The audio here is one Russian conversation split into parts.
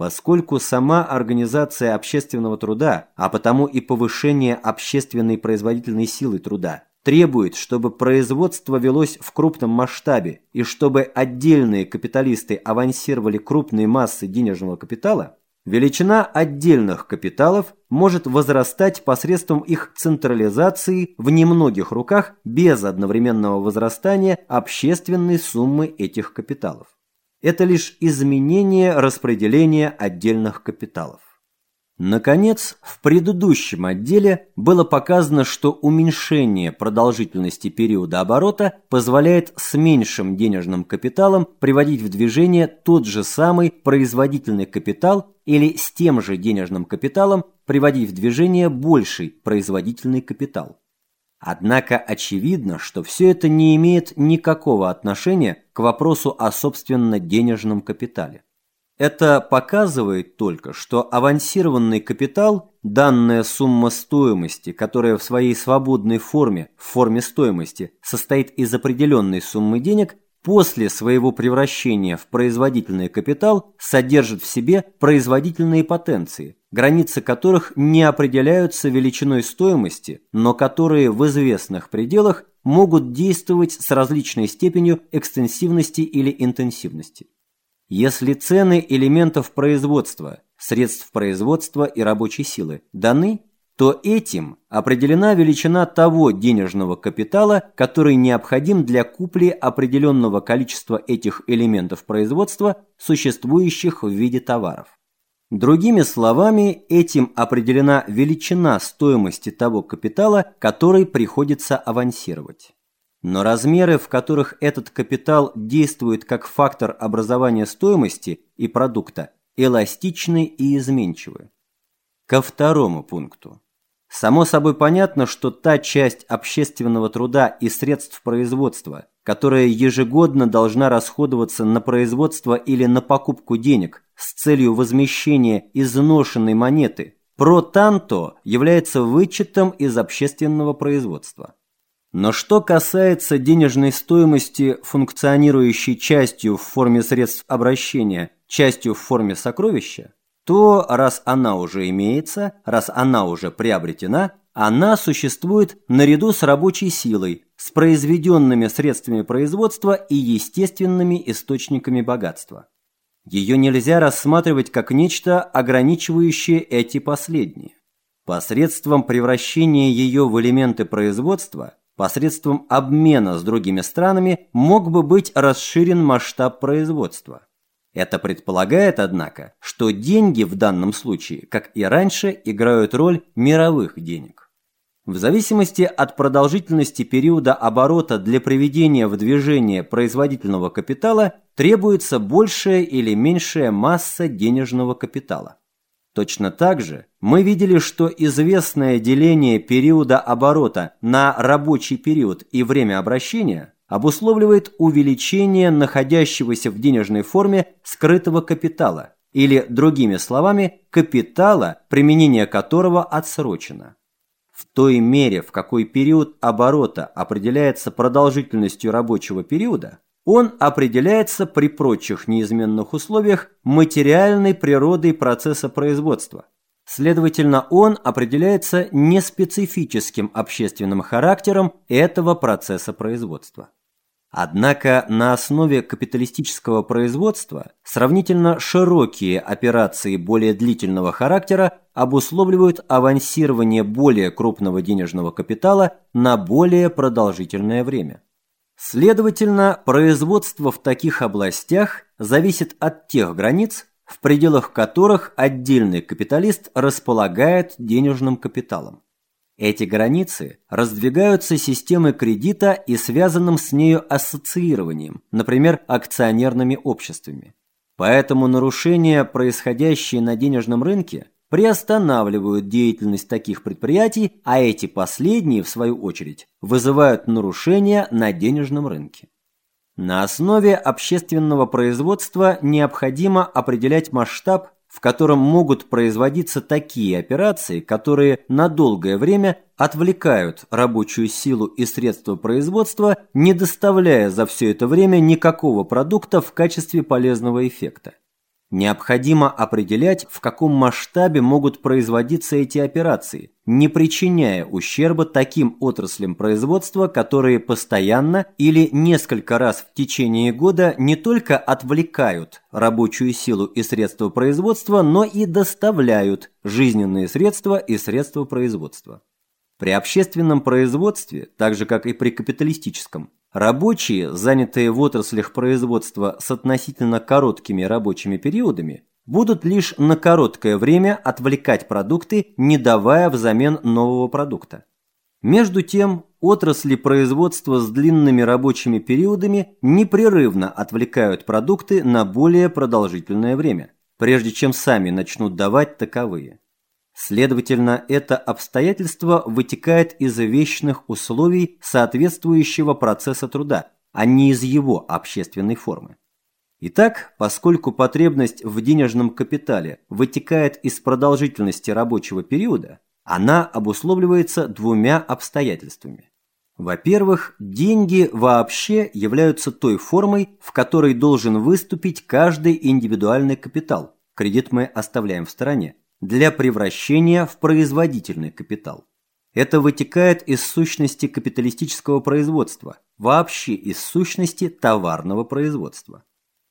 поскольку сама организация общественного труда, а потому и повышение общественной производительной силы труда, требует, чтобы производство велось в крупном масштабе и чтобы отдельные капиталисты авансировали крупные массы денежного капитала, величина отдельных капиталов может возрастать посредством их централизации в немногих руках без одновременного возрастания общественной суммы этих капиталов. Это лишь изменение распределения отдельных капиталов. Наконец, в предыдущем отделе было показано, что уменьшение продолжительности периода оборота позволяет с меньшим денежным капиталом приводить в движение тот же самый производительный капитал или с тем же денежным капиталом приводить в движение больший производительный капитал. Однако очевидно, что все это не имеет никакого отношения к вопросу о собственно денежном капитале. Это показывает только, что авансированный капитал, данная сумма стоимости, которая в своей свободной форме, в форме стоимости, состоит из определенной суммы денег, после своего превращения в производительный капитал содержит в себе производительные потенции, границы которых не определяются величиной стоимости, но которые в известных пределах могут действовать с различной степенью экстенсивности или интенсивности. Если цены элементов производства, средств производства и рабочей силы даны, то этим определена величина того денежного капитала, который необходим для купли определенного количества этих элементов производства, существующих в виде товаров. Другими словами, этим определена величина стоимости того капитала, который приходится авансировать. Но размеры, в которых этот капитал действует как фактор образования стоимости и продукта, эластичны и изменчивы. Ко второму пункту. Само собой понятно, что та часть общественного труда и средств производства, которая ежегодно должна расходоваться на производство или на покупку денег с целью возмещения изношенной монеты, про танто является вычетом из общественного производства. Но что касается денежной стоимости, функционирующей частью в форме средств обращения, частью в форме сокровища, то раз она уже имеется, раз она уже приобретена, она существует наряду с рабочей силой, с произведенными средствами производства и естественными источниками богатства. Ее нельзя рассматривать как нечто, ограничивающее эти последние. Посредством превращения ее в элементы производства – посредством обмена с другими странами мог бы быть расширен масштаб производства. Это предполагает, однако, что деньги в данном случае, как и раньше, играют роль мировых денег. В зависимости от продолжительности периода оборота для приведения в движение производительного капитала требуется большая или меньшая масса денежного капитала. Точно так же мы видели, что известное деление периода оборота на рабочий период и время обращения обусловливает увеличение находящегося в денежной форме скрытого капитала, или, другими словами, капитала, применение которого отсрочено. В той мере, в какой период оборота определяется продолжительностью рабочего периода, он определяется при прочих неизменных условиях материальной природой процесса производства. Следовательно, он определяется неспецифическим общественным характером этого процесса производства. Однако на основе капиталистического производства сравнительно широкие операции более длительного характера обусловливают авансирование более крупного денежного капитала на более продолжительное время. Следовательно, производство в таких областях зависит от тех границ, в пределах которых отдельный капиталист располагает денежным капиталом. Эти границы раздвигаются системой кредита и связанным с нею ассоциированием, например, акционерными обществами. Поэтому нарушения, происходящие на денежном рынке, приостанавливают деятельность таких предприятий, а эти последние, в свою очередь, вызывают нарушения на денежном рынке. На основе общественного производства необходимо определять масштаб, в котором могут производиться такие операции, которые на долгое время отвлекают рабочую силу и средства производства, не доставляя за все это время никакого продукта в качестве полезного эффекта. Необходимо определять, в каком масштабе могут производиться эти операции, не причиняя ущерба таким отраслям производства, которые постоянно или несколько раз в течение года не только отвлекают рабочую силу и средства производства, но и доставляют жизненные средства и средства производства. При общественном производстве, так же как и при капиталистическом, Рабочие, занятые в отраслях производства с относительно короткими рабочими периодами, будут лишь на короткое время отвлекать продукты, не давая взамен нового продукта. Между тем, отрасли производства с длинными рабочими периодами непрерывно отвлекают продукты на более продолжительное время, прежде чем сами начнут давать таковые. Следовательно, это обстоятельство вытекает из вечных условий соответствующего процесса труда, а не из его общественной формы. Итак, поскольку потребность в денежном капитале вытекает из продолжительности рабочего периода, она обусловливается двумя обстоятельствами. Во-первых, деньги вообще являются той формой, в которой должен выступить каждый индивидуальный капитал. Кредит мы оставляем в стороне для превращения в производительный капитал. Это вытекает из сущности капиталистического производства, вообще из сущности товарного производства.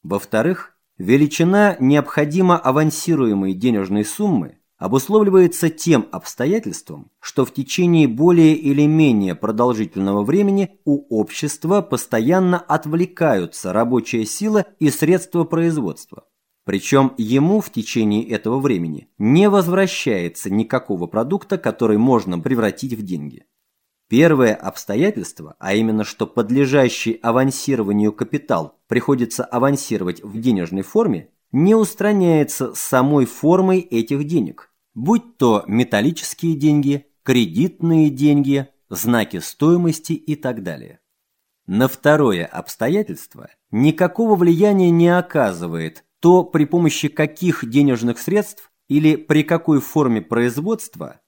Во-вторых, величина необходимо авансируемой денежной суммы обусловливается тем обстоятельством, что в течение более или менее продолжительного времени у общества постоянно отвлекаются рабочая сила и средства производства, причем ему в течение этого времени не возвращается никакого продукта, который можно превратить в деньги. Первое обстоятельство, а именно что подлежащий авансированию капитал приходится авансировать в денежной форме, не устраняется самой формой этих денег, будь то металлические деньги, кредитные деньги, знаки стоимости и так далее. На второе обстоятельство никакого влияния не оказывает то при помощи каких денежных средств или при какой форме производства